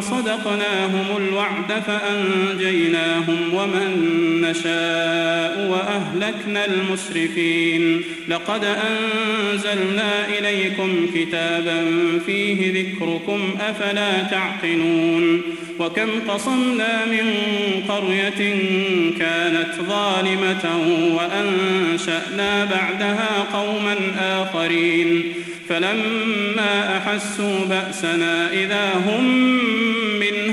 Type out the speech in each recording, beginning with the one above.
صدقناهم الوعد فأنجيناهم ومن نشاء وأهلكنا المسرفين. لقد أنزلنا إليكم كتابا فيه ذكركم أفلا تعقلون؟ وكم قصمنا من قرية كانت ظالمة وأنشأنا بعدها قوما آخرين. فلما أحسوا بأسنا إذا هم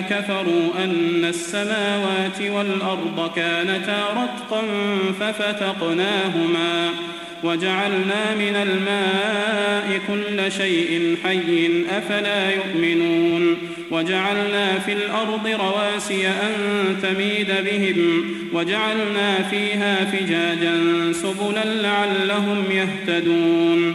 الذين كفروا أن السماوات والأرض كانتا رتقا ففتقناهما وجعلنا من الماء كل شيء حي أفلا يؤمنون وجعلنا في الأرض رواسي أن تميد بهم وجعلنا فيها فجاجا سبلا لعلهم يهتدون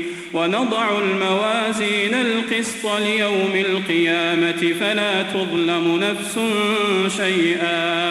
ونضع الموازين القسط ليوم القيامة فلا تظلم نفس شيئا.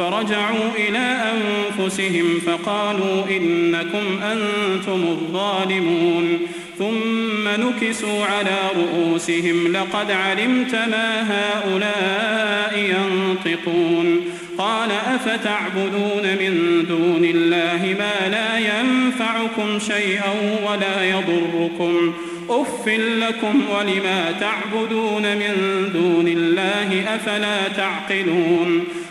فرجعوا إلى أنفسهم فقالوا إنكم أنتم الظالمون. ثم نكسوا على رؤوسهم لقد علمت ما هؤلاء ينطقون. قال أفتعبدون من دون الله ما لا ينفعكم شيئا ولا يضركم. أف لكم ولما تعبدون من دون الله أفلا تعقلون.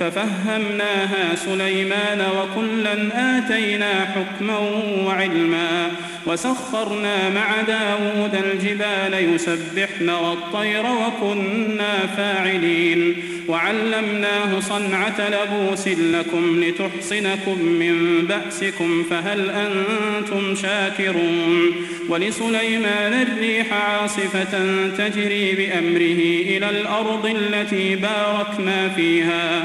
ففهمناها سليمان وكلا آتينا حكما وعلما وسخرنا مع داود الجبال يسبحن والطير وكنا فاعلين وعلمناه صنعة لبوس لكم لتحصنكم من بأسكم فهل أنتم شاكرون ولسليمان الريح عاصفة تجري بأمره إلى الأرض التي باركنا فيها